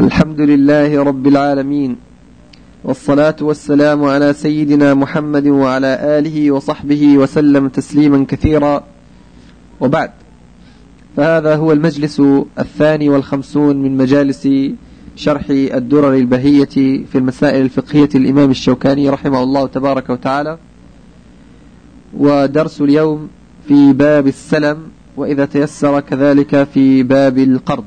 الحمد لله رب العالمين والصلاة والسلام على سيدنا محمد وعلى آله وصحبه وسلم تسليما كثيرا. وبعد فهذا هو المجلس الثاني والخمسون من مجالس شرح الدرر البهية في المسائل الفقهية الإمام الشوكاني رحمه الله تبارك وتعالى. ودرس اليوم في باب السلم وإذا تيسر كذلك في باب القرض.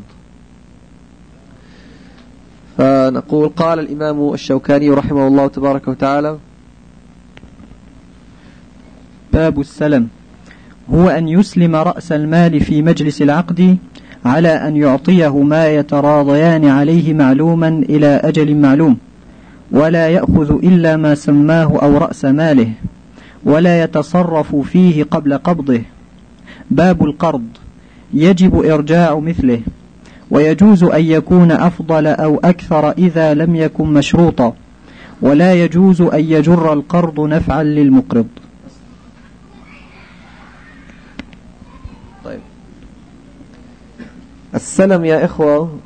فنقول قال الإمام الشوكاني رحمه الله تبارك وتعالى باب السلم. هو أن يسلم رأس المال في مجلس العقد على أن يعطيه ما يتراضيان عليه معلوما إلى أجل معلوم ولا يأخذ إلا ما سماه أو رأس ماله ولا يتصرف فيه قبل قبضه. باب القرض. يجب إرجاع مثله. ويجوز أن يكون أفضل أو أكثر إذا لم يكن مشروطا ولا يجوز أن يجر القرض نفعا للمقرض. طيب. السلم يا إخوة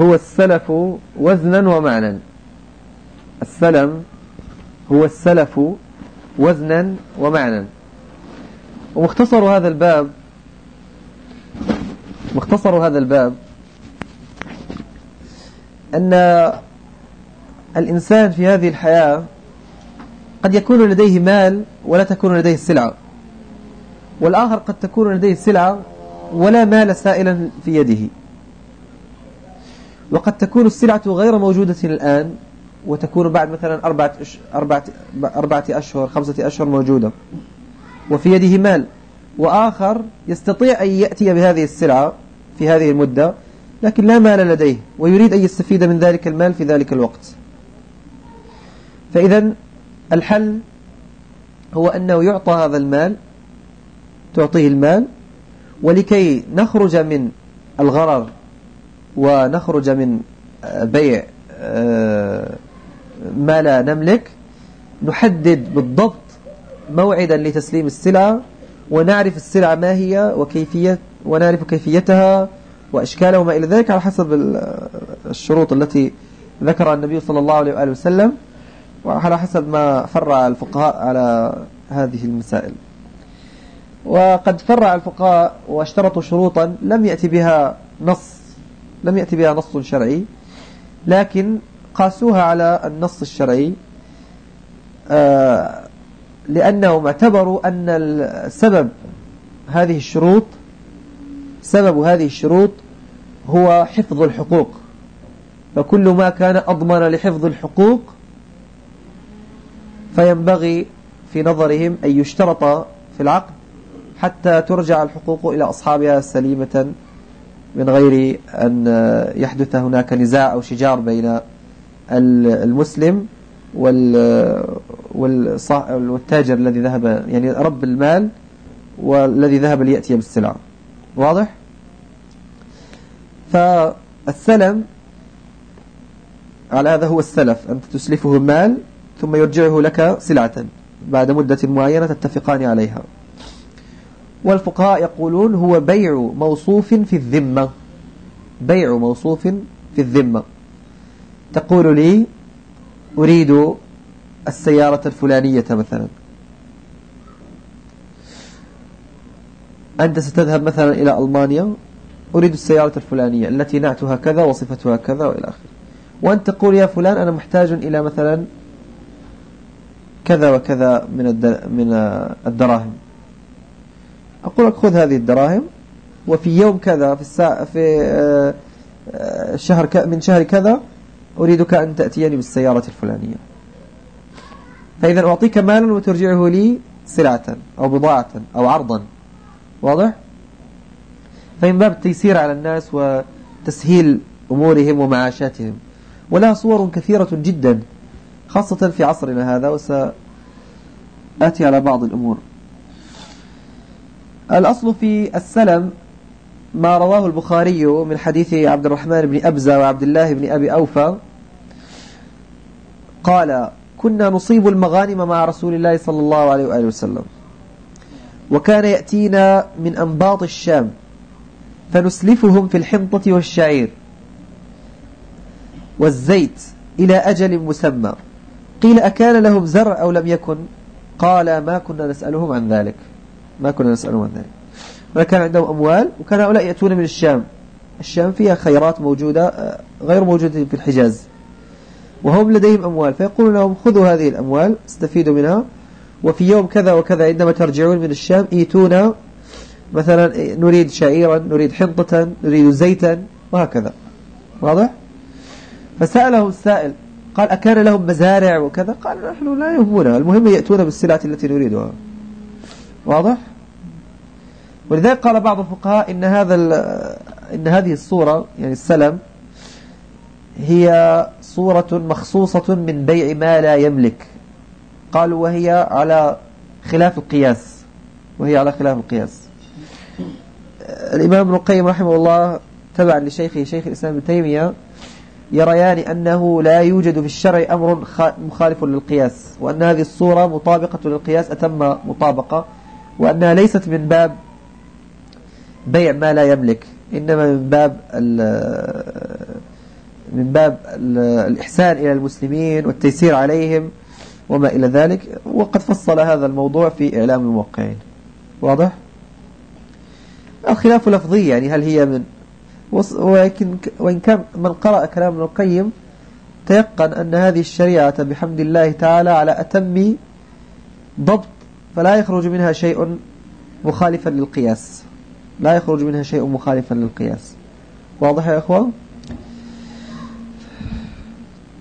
هو السلف وزنا ومعنى السلم هو السلف وزنا ومعنى ومختصر هذا الباب مختصر هذا الباب. أن الإنسان في هذه الحياة قد يكون لديه مال ولا تكون لديه السلعة والآخر قد تكون لديه السلعة ولا مال سائلا في يده. وقد تكون السلعة غير موجودة الآن وتكون بعد مثلا أربعة, أربعة, أربعة أشهر خمسة أشهر موجودة. وفي يده مال. وآخر يستطيع أن يأتي بهذه السلعة في هذه المدة لكن لا مال لديه ويريد أن يستفيد من ذلك المال في ذلك الوقت. فإذا الحل هو أنه يعطى هذا المال تعطيه المال ولكي نخرج من الغرر ونخرج من بيع آه، ما لا نملك نحدد بالضبط موعدا لتسليم السلعة ونعرف السلعة ما هي وكيفية ونعرف كيفيتها وأشكالها وما إلى ذلك على حسب الشروط التي ذكرها النبي صلى الله عليه وآله وسلم وعلى حسب ما فرع الفقهاء على هذه المسائل. وقد فرع الفقهاء واشترطوا شروطا لم يأتي بها نص لم يأتي بها نص شرعي لكن قاسوها على النص الشرعي آه، لأنهم اعتبروا أن السبب هذه الشروط سبب هذه الشروط هو حفظ الحقوق. فكل ما كان أضمن لحفظ الحقوق فينبغي في نظرهم أن يشترط في العقد حتى ترجع الحقوق إلى أصحابها سليمة من غير أن يحدث هناك نزاع أو شجار بين المسلم والتاجر الذي ذهب يعني رب المال والذي ذهب ليأتي بالسلعة. واضح؟ فالسلم على هذا هو السلف أنت تسلفه المال ثم يرجعه لك سلعة بعد مدة معينة تتفقان عليها. والفقهاء يقولون هو بيع موصوف في الذمة. بيع موصوف في الذمة. تقول لي أريد السيارة الفلانية مثلا. أنت ستذهب مثلا إلى ألمانيا أريد السيارة الفلانية التي نعتها كذا وصفتها كذا وإلى آخره. وأنت تقول يا فلان أنا محتاج إلى مثلا كذا وكذا من من الدراهم. أقول لك خذ هذه الدراهم وفي يوم كذا في الساعة في آه، شهر من شهر كذا أريدك أن تأتيني بالسيارة الفلانية. فإذا أعطيك مالا وترجعه لي سلعة أو بضاعة أو عرضا. واضح؟ فمن باب التيسير على الناس وتسهيل أمورهم ومعاشاتهم ولها صور كثيرة جدا خاصة في عصرنا هذا وسأتي على بعض الأمور. الأصل في السلم ما رواه البخاري من حديث عبد الرحمن بن أبزة وعبد الله بن أبي أوفى. قال كنا نصيب المغانم مع رسول الله صلى الله عليه وآله وسلم. وكان يأتينا من أنباط الشام فنسلفهم في الحنطة والشعير والزيت إلى أجل مسمى. قيل أكان لهم زرع أو لم يكن؟ قال ما كنا نسألهم عن ذلك. ما كنا نسألهم عن ذلك. ولكن عندهم أموال وكان هؤلاء يأتون من الشام. الشام فيها خيرات موجودة آه، غير موجودة في الحجاز. وهم لديهم أموال فيقولون لهم خذوا هذه الأموال استفيدوا منها. وفي يوم كذا وكذا عندما ترجعون من الشام إيتونا مثلا نريد شعيرا نريد حنطة نريد زيتا وهكذا. واضح؟ فسأله السائل قال أكان لهم مزارع وكذا؟ قال نحن لا يهمنا المهم يأتون بالسلعة التي نريدها. واضح؟ ولذلك قال بعض الفقهاء إن هذا إن هذه الصورة يعني السلم هي صورة مخصوصة من بيع ما لا يملك. قالوا وهي على خلاف القياس. وهي على خلاف القياس. الإمام ابن القيم رحمه الله تبعا لشيخه شيخ الإسلام ابن تيمية يريان أنه لا يوجد في الشرع أمر مخالف للقياس وأن هذه الصورة مطابقة للقياس أتم مطابقة وأنها ليست من باب بيع ما لا يملك إنما من باب من باب الإحسان إلى المسلمين والتيسير عليهم وما إلى ذلك وقد فصل هذا الموضوع في إعلام الموقعين. واضح؟ الخلاف لفظي يعني هل هي من ولكن وإن كان من قرأ كلام ابن القيم تيقن أن هذه الشريعة بحمد الله تعالى على أتم ضبط فلا يخرج منها شيء مخالفا للقياس. لا يخرج منها شيء مخالفا للقياس. واضح يا أخوان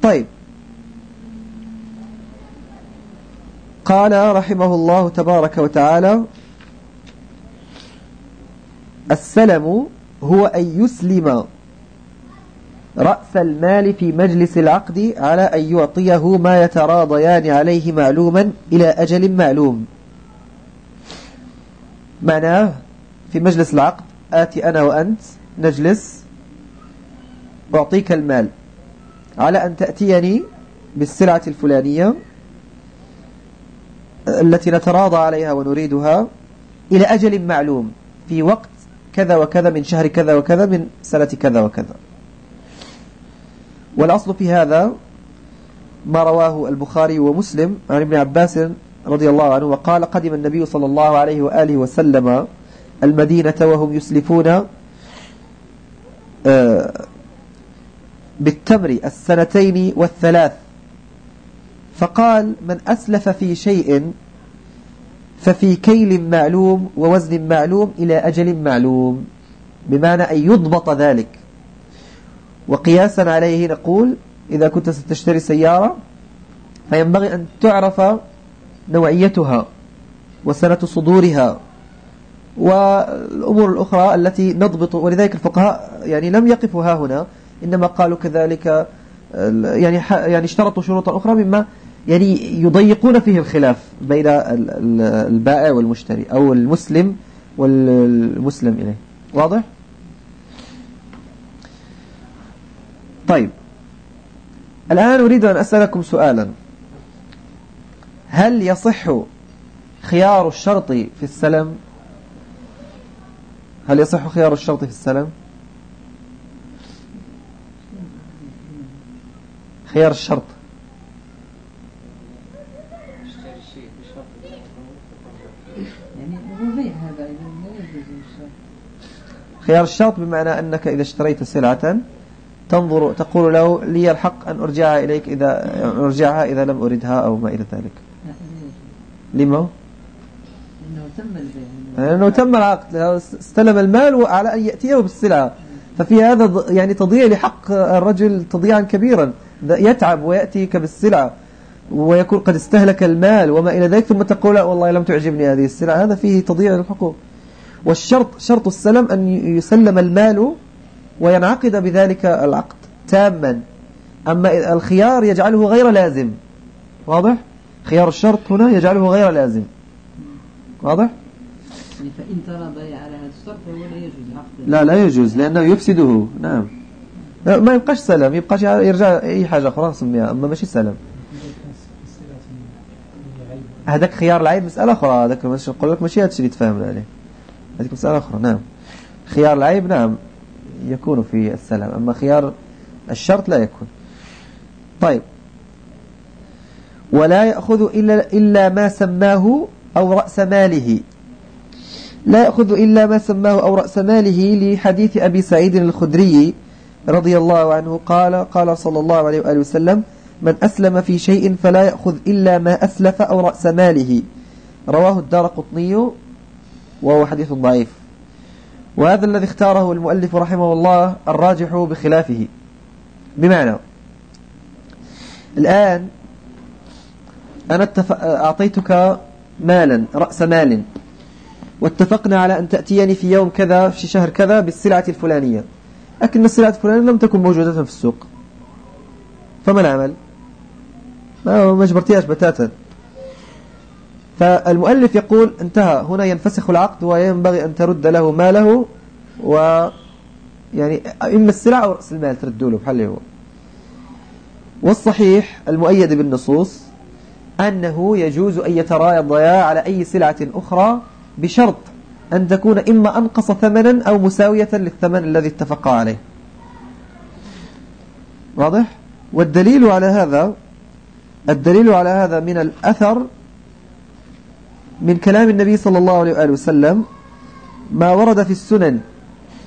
طيب. قال رحمه الله تبارك وتعالى السلم هو أن يسلم رأس المال في مجلس العقد على أن يعطيه ما يتراضيان عليه معلوما إلى أجل معلوم. معناه في مجلس العقد آتي أنا وأنت نجلس أعطيك المال على أن تأتيني بالسلعة الفلانية التي نتراضى عليها ونريدها إلى أجل معلوم. في وقت كذا وكذا من شهر كذا وكذا من سنة كذا وكذا. والأصل في هذا ما رواه البخاري ومسلم عن ابن عباس رضي الله عنه وقال قدم النبي صلى الله عليه وآله وسلم المدينة وهم يسلفون آه، بالتمر السنتين والثلاث. فقال من أسلف في شيء ففي كيل معلوم ووزن معلوم إلى أجل معلوم بمعنى أن يضبط ذلك. وقياسا عليه نقول إذا كنت ستشتري سيارة فينبغي أن تعرف نوعيتها وسنة صدورها والأمور الأخرى التي نضبط. ولذلك الفقهاء يعني لم يقفوا ها هنا إنما قالوا كذلك يعني يعني اشترطوا شروطا أخرى مما يعني يضيقون فيه الخلاف بين البائع والمشتري أو المسلم والمسلم إليه. واضح؟ طيب. الآن أريد أن أسألكم سؤالا. هل يصح خيار الشرط في السلم؟ هل يصح خيار الشرط في السلم؟ خيار الشرط. خيار الشرط بمعنى أنك إذا اشتريت سلعة تنظر تقول له لي الحق أن أرجعها إليك إذا أرجعها إذا لم أردها أو ما إلى ذلك. لما لأنه تم البيع. لأنه تم العقد. استلم المال وعلى أن يأتيه بالسلعة. ففي هذا يعني تضيع لحق الرجل تضيعا كبيرا. يتعب ويأتيك بالسلعة ويكون قد استهلك المال وما إلى ذلك ثم تقول والله لم تعجبني هذه السلعة. هذا فيه تضييع للحقوق. والشرط شرط السلم أن يسلم المال وينعقد بذلك العقد تاما. أما الخيار يجعله غير لازم. واضح؟ خيار الشرط هنا يجعله غير لازم. واضح؟ يعني فإن ترى على هذا الشرط فهو لا يجوز عقد لا لا يجوز لأنه يفسده. نعم. ما يبقاش سلم يبقاش يرجع أي حاجة أخرى نسميها أما ماشي سلم. هذاك خيار العيب مسألة أخرى هذاك نقول لك ماشي هادشي اللي تفاهمنا عليه. هذيك مسألة أخرى نعم. خيار العيب نعم يكون في السلام أما خيار الشرط لا يكون. طيب. ولا يأخذ إلا, إلا ما سماه أو رأس ماله. لا يأخذ إلا ما سماه أو رأس ماله لحديث أبي سعيد الخدري رضي الله عنه قال قال صلى الله عليه وآله وسلم من أسلم في شيء فلا يأخذ إلا ما أسلف أو رأس ماله. رواه الدار قطني وهو حديث ضعيف. وهذا الذي اختاره المؤلف رحمه الله الراجح بخلافه. بمعنى الآن أنا أعطيتك مالا رأس مال واتفقنا على أن تأتيني في يوم كذا في شهر كذا بالسلعة الفلانية. لكن السلعة الفلانية لم تكن موجودة في السوق. فما العمل؟ ما اجبرتيهاش بتاتا. فالمؤلف يقول انتهى. هنا ينفسخ العقد وينبغي أن ترد له ماله و يعني إما السلعة أو رأس المال ترد له بحل هو. والصحيح المؤيد بالنصوص أنه يجوز أن يتراضيا على أي سلعة أخرى بشرط أن تكون إما أنقص ثمنا أو مساوية للثمن الذي اتفقا عليه. واضح؟ والدليل على هذا الدليل على هذا من الأثر من كلام النبي صلى الله عليه وآله وسلم ما ورد في السنن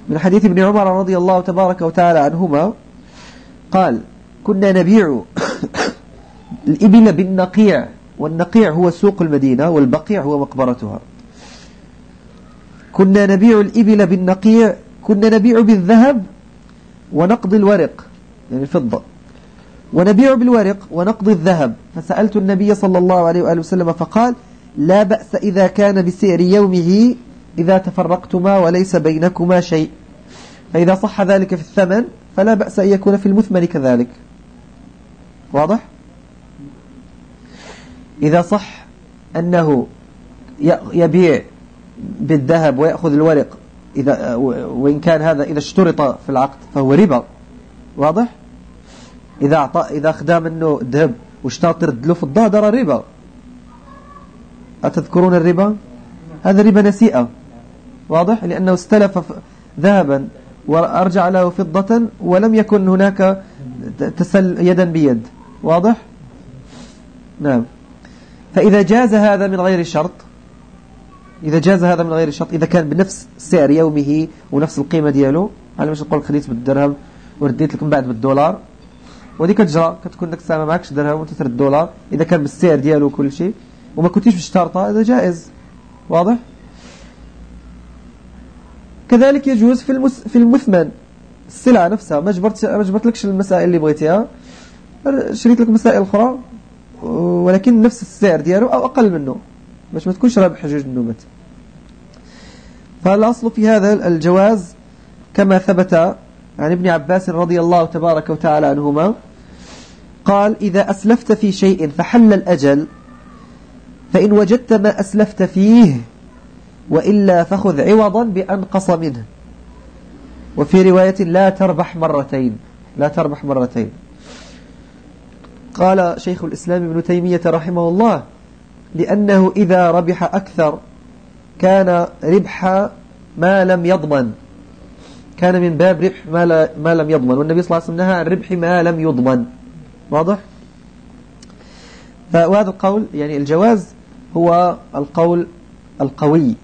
من حديث ابن عمر رضي الله تبارك وتعالى عنهما قال كنا نبيع الإبل بالنقيع والنقيع هو سوق المدينة والبقيع هو مقبرتها. كنا نبيع الإبل بالنقيع كنا نبيع بالذهب ونقضي الورق. يعني الفضة. ونبيع بالورق ونقضي الذهب. فسألت النبي صلى الله عليه وآله وسلم فقال لا بأس إذا كان بسعر يومه إذا تفرقتما وليس بينكما شيء. فإذا صح ذلك في الثمن فلا بأس أن يكون في المثمن كذلك. واضح؟ إذا صح أنه يبيع بالذهب ويأخذ الورق إذا وإن كان هذا إذا اشترط في العقد فهو ربا. واضح؟ إذا أعطى إذا أخذ منه ذهب واشترط يرد له فضة دار ربا. أتذكرون الربا؟ هذا ربا نسيئة. واضح؟ لأنه استلف ذهبا وأرجع له فضة ولم يكن هناك تسل يدا بيد. واضح؟ نعم. فإذا جاز هذا من غير شرط إذا جاز هذا من غير شرط إذا كان بنفس سعر يومه ونفس القيمة دياله على مش نقول خديت بالدرهم ورديت لكم بعد بالدولار ودي كتجرى كتكون ديك الساعة ما معكش درهم وانت الدولار إذا كان بالسعر دياله وكل شيء. وما كنتيش مشترطة هذا جائز. واضح؟ كذلك يجوز في المس في المثمن. السلعة نفسها ما جبرت ما جبرت المسائل اللي بغيتيها. شريت لك مسائل أخرى ولكن نفس السعر دياله أو أقل منه. باش ما تكونش رابح حجوج النومات فالأصل في هذا الجواز كما ثبت عن ابن عباس رضي الله تبارك وتعالى عنهما قال إذا أسلفت في شيء فحل الأجل فإن وجدت ما أسلفت فيه وإلا فخذ عوضا بأنقص منه. وفي رواية لا تربح مرتين لا تربح مرتين. قال شيخ الإسلام ابن تيمية رحمه الله لأنه إذا ربح أكثر كان ربح ما لم يضمن. كان من باب ربح ما, لا ما لم يضمن. والنبي صلى الله عليه وسلم نهى عن ربح ما لم يضمن. واضح؟ فهذا القول يعني الجواز هو القول القوي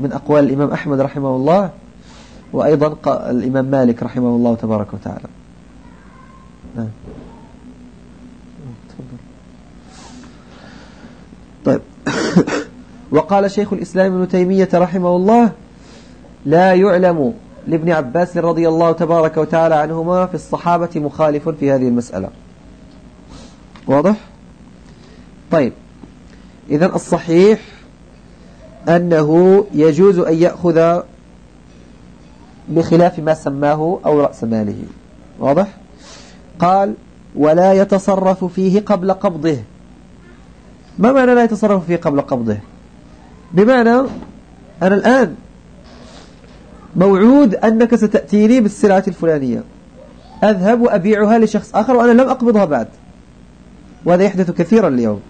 من أقوال الإمام أحمد رحمه الله وأيضا الإمام مالك رحمه الله تبارك وتعالى. نعم. طيب. وقال شيخ الإسلام ابن تيمية رحمه الله لا يعلم لابن عباس رضي الله تبارك وتعالى عنهما في الصحابة مخالف في هذه المسألة. واضح؟ طيب. إذا الصحيح أنه يجوز أن يأخذ بخلاف ما سماه أو رأس ماله. واضح؟ قال ولا يتصرف فيه قبل قبضه. ما معنى لا يتصرف فيه قبل قبضه؟ بمعنى أنا الآن موعود أنك ستأتيني بالسلعة الفلانية. أذهب وأبيعها لشخص آخر وأنا لم أقبضها بعد. وهذا يحدث كثيرا اليوم.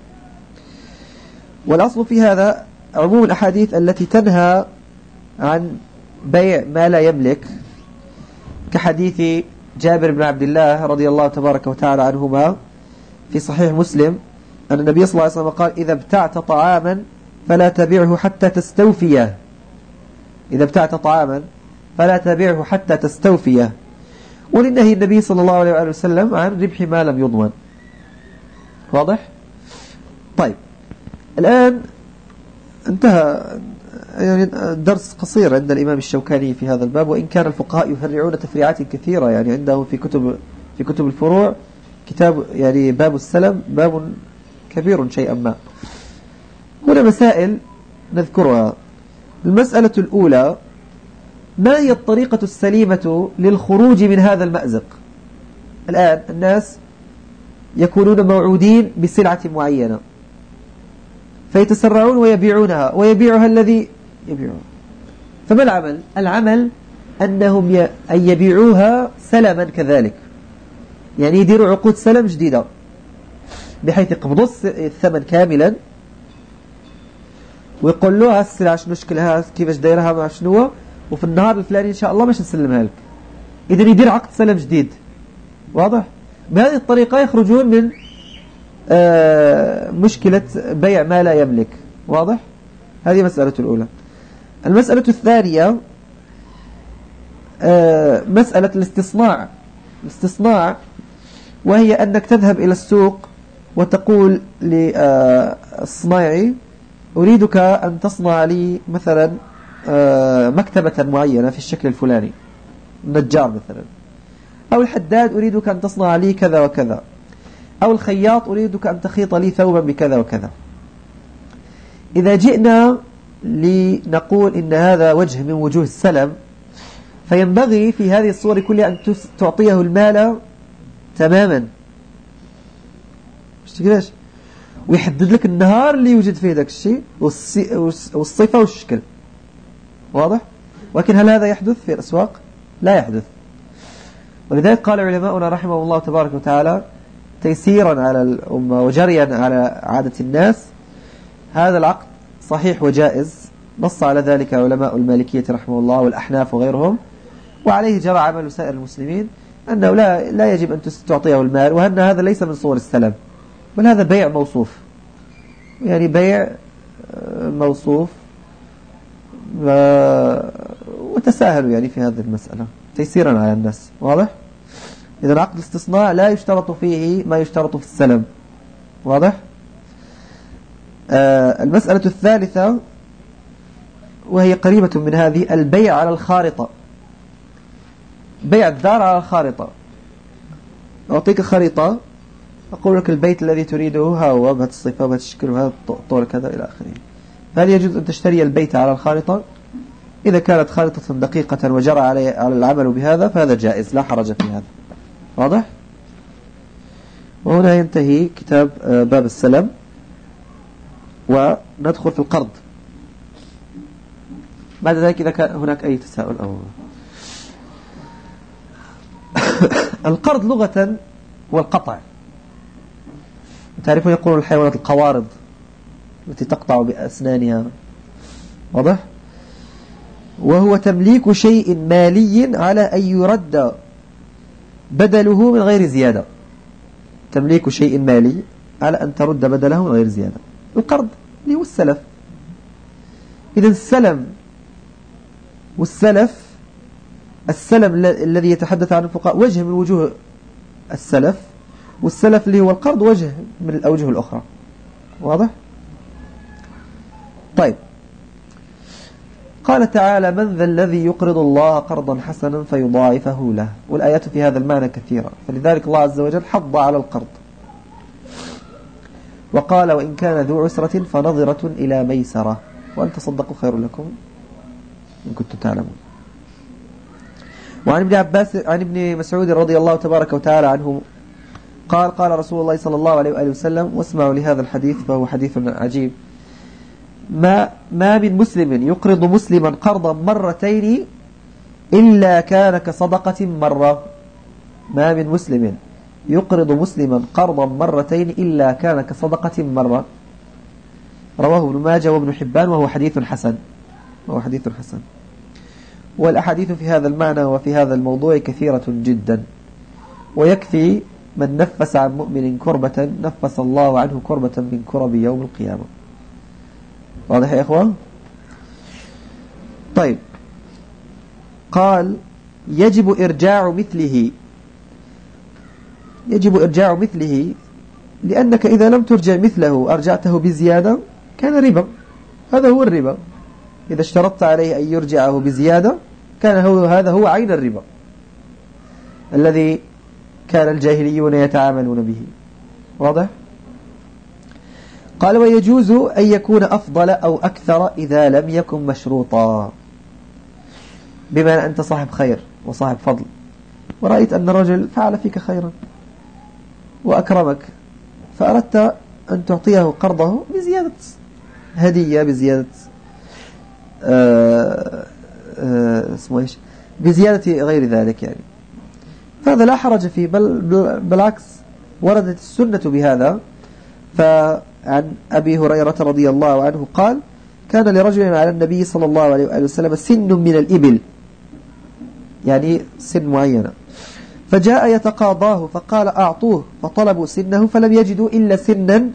والأصل في هذا عموم الأحاديث التي تنهى عن بيع ما لا يملك كحديث جابر بن عبد الله رضي الله تبارك وتعالى عنهما في صحيح مسلم أن النبي صلى الله عليه وسلم قال إذا ابتعت طعاما فلا تبيعه حتى تستوفيه. إذا ابتعت طعاما فلا تبيعه حتى تستوفيه. ولنهي النبي صلى الله عليه وسلم عن ربح ما لم يضمن. واضح؟ طيب. الآن انتهى يعني درس قصير عند الإمام الشوكاني في هذا الباب وإن كان الفقهاء يفرعون تفريعات كثيرة يعني عندهم في كتب في كتب الفروع كتاب يعني باب السلم باب كبير شيئا ما. هنا مسائل نذكرها. المسألة الأولى ما هي الطريقة السليمة للخروج من هذا المأزق؟ الآن الناس يكونون موعودين بسلعة معينة. فيتسرعون ويبيعونها ويبيعها الذي يبيعها فما العمل؟ العمل أنهم. أن يبيعوها سلما كذلك. يعني يديروا عقود سلم جديدة بحيث يقبضوا الثمن كاملا ويقول له السلعة شنو شكلها كيفاش دايرها؟ مع شنو وفي النهار الفلاني إن شاء الله باش نسلمها لك. إذا يدير عقد سلم جديد. واضح؟ بهذه الطريقة يخرجون من مشكلة بيع ما لا يملك. واضح؟ هذه مسألة الأولى. المسألة الثانية آه، مسألة الاستصناع. الاستصناع وهي أنك تذهب إلى السوق وتقول للصنايعي أريدك أن تصنع لي مثلا آه، مكتبة معينة في الشكل الفلاني. النجار مثلا. أو الحداد أريدك أن تصنع لي كذا وكذا. أو الخياط أريدك أن تخيط لي ثوبا بكذا وكذا. إذا جئنا لنقول إن هذا وجه من وجوه السلم فينبغي في هذه الصور كلها أن تعطيه المال تماما. مش ويحدد لك النهار اللي يوجد فيه ذاك الشيء والصفة والشكل. واضح؟ ولكن هل هذا يحدث في الأسواق؟ لا يحدث. ولذلك قال علماؤنا رحمه الله تبارك وتعالى تيسيرا على الأمة وجريا على عادة الناس. هذا العقد صحيح وجائز. نص على ذلك علماء المالكية رحمه الله والأحناف وغيرهم. وعليه جرى عمل سائر المسلمين أنه لا, لا يجب أن تعطيه المال وأن هذا ليس من صور السلم بل هذا بيع موصوف. يعني بيع آه، موصوف وتساهلوا يعني في هذه المسألة تيسيرا على الناس. واضح؟ إذا عقد الاستصناع لا يشترط فيه ما يشترط في السلم. واضح؟ آه المسألة الثالثة وهي قريبة من هذه البيع على الخارطة. بيع الدار على الخارطة. أعطيك خريطة أقول لك البيت الذي تريده ها هو بهذا الصفة وبهذا الشكل وهذا الطول كذا إلى آخره. فهل يجوز أن تشتري البيت على الخارطة؟ إذا كانت خارطة دقيقة وجرى على العمل بهذا فهذا جائز لا حرج في هذا. واضح؟ وهنا ينتهي كتاب آه، باب السلم وندخل في القرض. بعد ذلك إذا كان هناك أي تساؤل أو القرض لغة والقطع. تعرفون يقولون الحيوانات القوارض التي تقطع بأسنانها. واضح؟ وهو تمليك شيء مالي على أن يرد بدله من غير زيادة. تمليك شيء مالي على أن ترد بدله من غير زيادة. القرض اللي هو السلف. إذا السلم والسلف السلم الذي يتحدث عنه الفقهاء وجه من وجوه السلف والسلف اللي هو القرض وجه من الأوجه الأخرى. واضح؟ طيب. قال تعالى من ذا الذي يقرض الله قرضا حسنا فيضاعفه له. والآيات في هذا المعنى كثيرة. فلذلك الله عز وجل حض على القرض. وقال وإن كان ذو عسرة فنظرة إلى ميسرة. وأن تصدقوا خير لكم إن كنتم تعلمون. وعن ابن عباس عن ابن مسعود رضي الله تبارك وتعالى عنه قال قال رسول الله صلى الله عليه وآله وسلم واسمعوا لهذا الحديث فهو حديث عجيب. ما ما من مسلم يقرض مسلما قرضا مرتين إلا كان كصدقة مرة. ما من مسلم يقرض مسلما قرضا مرتين إلا كان كصدقة مرة. رواه ابن ماجه وابن حبان وهو حديث حسن. وهو حديث حسن. والأحاديث في هذا المعنى وفي هذا الموضوع كثيرة جدا. ويكفي من نفس عن مؤمن كربة نفس الله عنه كربة من كرب يوم القيامة. واضح يا إخوة طيب. قال يجب إرجاع مثله. يجب إرجاع مثله لأنك إذا لم ترجع مثله أرجعته بزيادة كان ربا. هذا هو الربا. إذا اشترطت عليه أن يرجعه بزيادة كان هو هذا هو عين الربا. الذي كان الجاهليون يتعاملون به. واضح؟ قال ويجوز أن يكون أفضل أو أكثر إذا لم يكن مشروطا. بما أن أنت صاحب خير وصاحب فضل. ورأيت أن الرجل فعل فيك خيرا وأكرمك فأردت أن تعطيه قرضه بزيادة هدية بزيادة آه، آه، اسمه إيش؟ بزيادة غير ذلك يعني. فهذا لا حرج فيه بل بالعكس وردت السنة بهذا فعن أبي هريرة رضي الله عنه قال كان لرجل على النبي صلى الله عليه وسلم سن من الإبل. يعني سن معينة فجاء يتقاضاه فقال أعطوه. فطلبوا سنه فلم يجدوا إلا سنا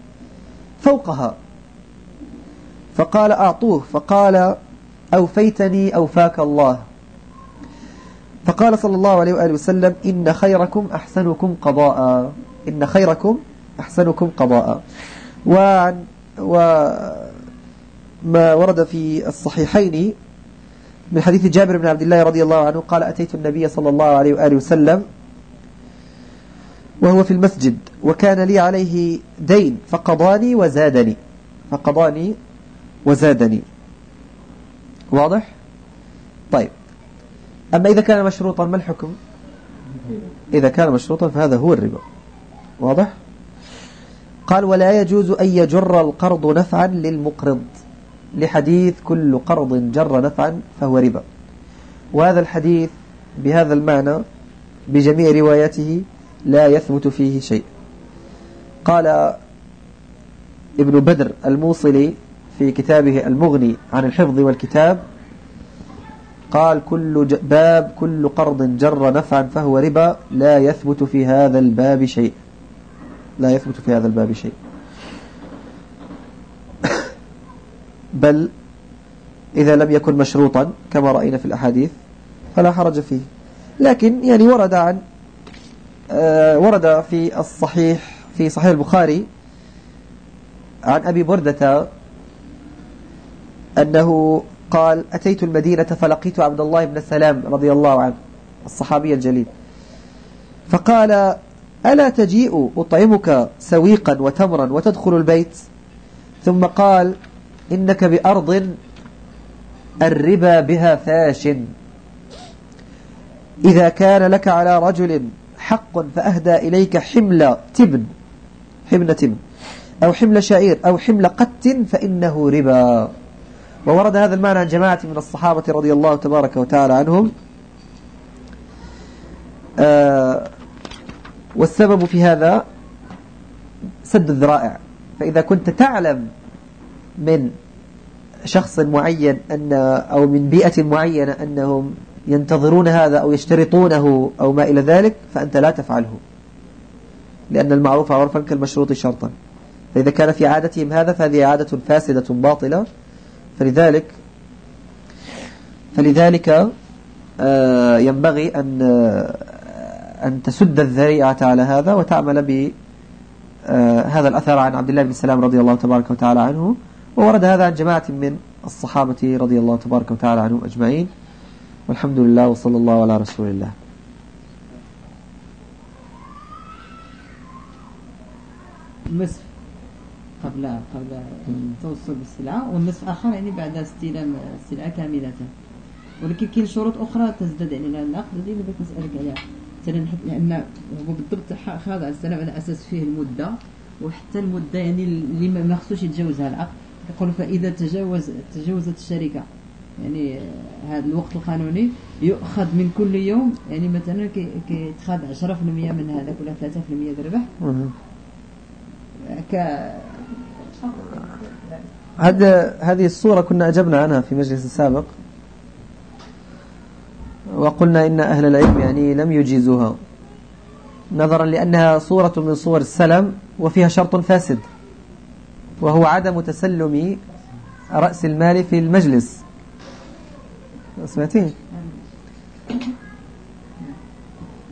فوقها. فقال أعطوه. فقال أوفيتني أوفاك الله. فقال صلى الله عليه وآله وسلم إن خيركم أحسنكم قضاء. إن خيركم أحسنكم قضاء. وعن وما ورد في الصحيحين من حديث جابر بن عبد الله رضي الله عنه قال أتيت النبي صلى الله عليه وآله وسلم وهو في المسجد وكان لي عليه دين فقضاني وزادني فقضاني وزادني. واضح؟ طيب. أما إذا كان مشروطا ما الحكم؟ إذا كان مشروطا فهذا هو الربا. واضح؟ قال ولا يجوز أن يجر القرض نفعا للمقرض. لحديث كل قرض جر نفعا فهو ربا. وهذا الحديث بهذا المعنى بجميع رواياته لا يثبت فيه شيء. قال ابن بدر الموصلي في كتابه المغني عن الحفظ والكتاب قال كل باب كل قرض جر نفعا فهو ربا لا يثبت في هذا الباب شيء. لا يثبت في هذا الباب شيء. بل إذا لم يكن مشروطا كما رأينا في الأحاديث فلا حرج فيه. لكن يعني ورد عن آه، ورد في الصحيح في صحيح البخاري عن أبي بردة أنه قال أتيت المدينة فلقيت عبد الله بن سلام رضي الله عنه الصحابي الجليل. فقال ألا تجيء أطعمك سويقا وتمرا وتدخل البيت؟ ثم قال إنك بأرض الربا بها فاش. إذا كان لك على رجل حق فأهدى إليك حمل تبن حمل تبن أو حمل شعير أو حمل قت فإنه ربا. وورد هذا المعنى عن جماعة من الصحابة رضي الله تبارك وتعالى عنهم. آه والسبب في هذا سد الذرائع. فإذا كنت تعلم من شخص معين أن أو من بيئة معينة أنهم ينتظرون هذا أو يشترطونه أو ما إلى ذلك فأنت لا تفعله. لأن المعروف عرفا كالمشروط شرطا. فإذا كان في عادتهم هذا فهذه عادة فاسدة باطلة. فلذلك فلذلك آه، ينبغي أن أن تسد الذريعة على هذا وتعمل ب آه، هذا الأثر عن عبد الله بن سلام رضي الله تبارك وتعالى عنه. وورد هذا عن جماعة من الصحابة رضي الله تبارك وتعالى عنهم أجمعين. والحمد لله وصلى الله على رسول الله. النصف قبل قبل توصل بالسلعة والنصف آخر يعني بعد استلام السلعة كاملة. ولكن كاين شروط أخرى تزداد يعني العقد هذه اللي بغيت نسألك عليها. مثلا هو بالضبط هذا السلام على أساس فيه المدة وحتى المدة يعني اللي ما خصوش يتجاوزها العقد يقول فإذا تجاوز تجاوزت الشركة. يعني هذا الوقت القانوني يؤخذ من كل يوم. يعني مثلا كيتخذ 10% من هذاك ولا 3% ديال الربح ك هذا هذه الصورة كنا أجبنا عنها في مجلس السابق وقلنا إن أهل العلم يعني لم يجيزوها. نظرا لأنها صورة من صور السلم وفيها شرط فاسد وهو عدم تسلم رأس المال في المجلس. سمعتين؟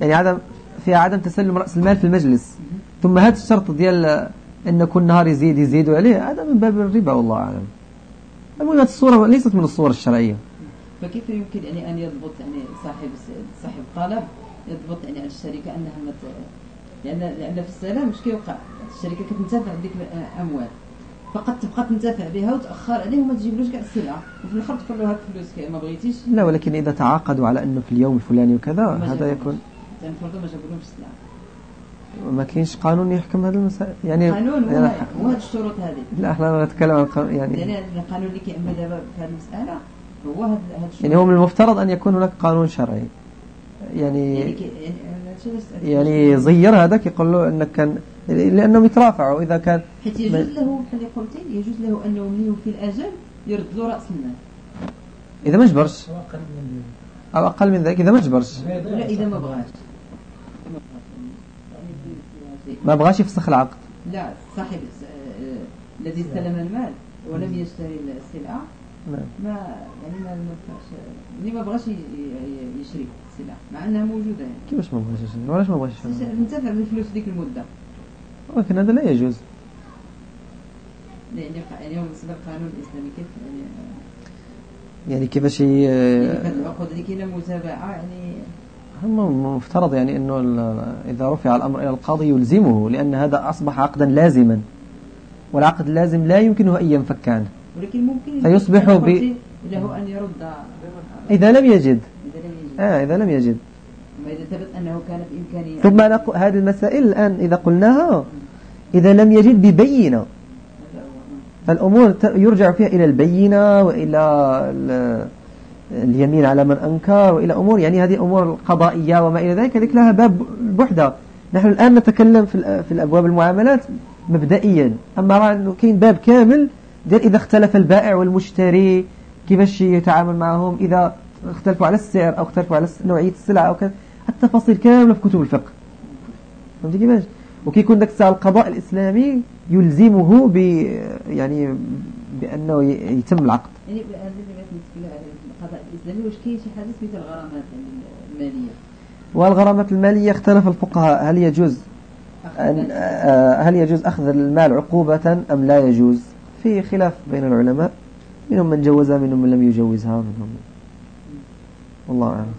يعني عدم فيها عدم تسلم رأس المال في المجلس. ثم هذا الشرط ديال أن كل نهار يزيد يزيد عليه هذا من باب الربا والله أعلم. المهم الصورة ليست من الصور الشرعية. فكيف يمكن يعني أن يضبط يعني صاحب صاحب طلب يضبط يعني على الشركة أنها مت لأن لأن في السلام مش كيوقع. الشركة كتنتفع بديك الأموال فقط تبقى تنتفع بها وتأخر عليه وما تجيبلوش كاع السلعة. وفي الآخر تقول له هاك فلوس ما بغيتيش. لا ولكن إذا تعاقدوا على أنه في اليوم الفلاني وكذا هذا يكون تنفرضوا ما جابولهمش السلعة. ما كاينش قانون يحكم هذه المسائل يعني قانون هو يعني هاد الشروط هذه لا إحنا نتكلم عن القانون يعني يعني القانون اللي كيعمل دابا في هذه المسألة يعني هو من المفترض أن يكون هناك قانون شرعي. يعني يعني يعني؟ يعني زير هذاك يقول له إنك كان لأنهم يترافعوا. إذا كان حيت يجوز له بحال اللي قلتي يجوز له انه ملي يوفي الأجل يرد له رأس المال. إذا ما جبرش. أقل من أو أقل من ذلك إذا ما جبرش. ولا إذا ما بغاش. ما بغاش يفسخ العقد. لا صاحب الس- آه، الذي استلم المال ولم يشتري السلعة. نعم. ما يعني ما اللي ما بغاش يشري السلعه مع أنها موجودة يعني. كيفاش ما بغاش يشتري وعلاش ما بغاش يشتري انتفع بالفلوس ديك المدة. ولكن هذا لا يجوز. يعني يعني هو بالنسبة للقانون الاسلامي كيف يعني؟ يعني كيفاش ي- يعني العقود اللي كاينة متابعة يعني هم مفترض يعني إنه إذا رفع الأمر إلى القاضي يلزمه لأن هذا أصبح عقدا لازما. والعقد اللازم لا يمكنه أن ينفك عنه. ولكن ممكن فيصبح ب- له أن يرد إذا لم يجد. إذا لم يجد. آه إذا لم يجد. إذا ثبت أنه كان بإمكانه. ثم نقول هذه المسائل الآن إذا قلناها إذا لم يجد ببينة. فالأمور يرجع فيها إلى البينة وإلى ال- اليمين على من أنكر وإلى أمور يعني هذه أمور قضائية وما إلى ذلك هذيك لها باب البحدة نحن الآن نتكلم في, في الأبواب المعاملات مبدئيا. أما كاين باب كامل إذا اختلف البائع والمشتري كيفاش يتعامل معهم؟ إذا اختلفوا على السعر أو اختلفوا على نوعية السلعة أو كذا التفاصيل كاملة في كتب الفقه. فهمتي كيفاش؟ وكيكون داك الساعة القضاء الإسلامي يلزمه ب يعني بأنه يتم العقد. يعني هذا اللي بغيت نتكلم على القضاء الإسلامي واش كاين شي حاجة سميتها الغرامات المالية؟ والغرامات المالية اختلف الفقهاء هل يجوز آه، هل يجوز أخذ المال عقوبة أم لا يجوز؟ في خلاف بين العلماء. منهم من جوزها منهم من لم يجوزها منهم والله أعلم.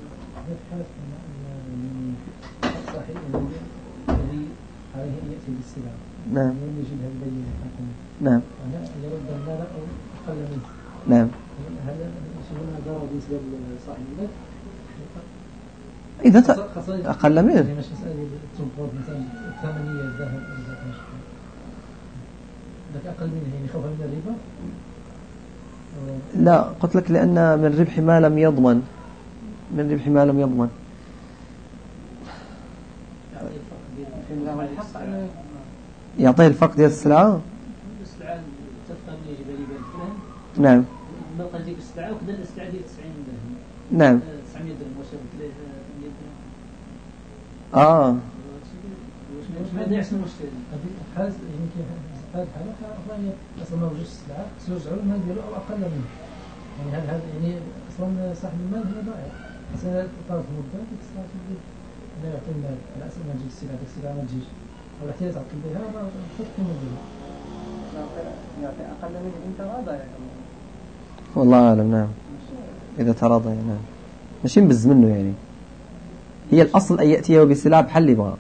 نعم. نعم. نعم؟ إذا أقل منه يعني مش مسألة تنفض مثلا ثمانية الذهب أو ذاك مش ذاك أقل منه يعني خوفا من الربا؟ أو- لا قلت لك لأن من ربح ما لم يضمن. من ربح ما لم يضمن. يعطيه الفرق ديال السلعة السلعة تبقى من يجب ربا نعم. نلقى ديك السلعة وكذا السلعة ديال 90 درهم نعم. آه، 900 درهم واش قلت له 100 درهم آه واش ما يضيعش المشكل هذه الحالة يمكن هذه الحالة أصلا أصلا ما وجدش السلعة سيرجعوا المال ديالو أو أقل منه يعني هذا هذا يعني أصلا صاحب المال هنا ضائع أصلا طرف مدة ديك السلعة تولي لا يعطي المال على أساس ما تجيش السلعة ديك السلعة ما تجيش أو الاحتياج تعطل بها خذ قيمة ديالها يعطي أقل من أنت راضي والله أعلم نعم. إذا تراضى نعم. ماشي مبز منه يعني. هي الأصل أن يأتيه بسلعة بحال اللي يبغى.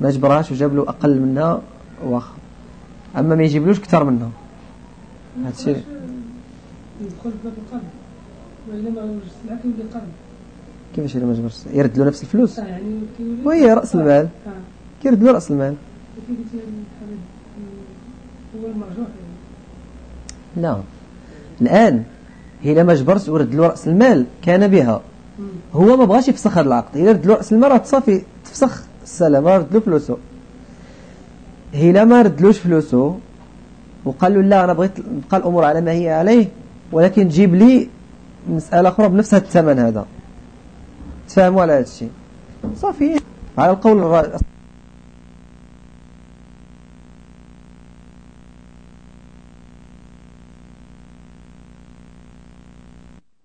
ما جبرهاش وجاب له أقل منها واخ أما ما يجيبلوش كثر منها هذا الشيء يدخل باب القرض وإلا ما كيفاش إلا ما جبرش يرد له نفس الفلوس. آه، يعني وهي رأس المال. آه. كيرد له رأس المال. هو المرجوح يعني. لا. الآن هي لما جبرش ورد له رأس المال كان بها. هو ما بغاش يفسخ هذا العقد. إذا رد له رأس المال راه تصافي تفسخ السلام رد له فلوسه. هي لما ردلوش فلوسه وقال له لا أنا بغيت تبقى الأمور على ما هي عليه ولكن جيب لي مسألة أخرى بنفس الثمن هذا. تفهموا على هذا الشيء؟ صافي. على القول الرا-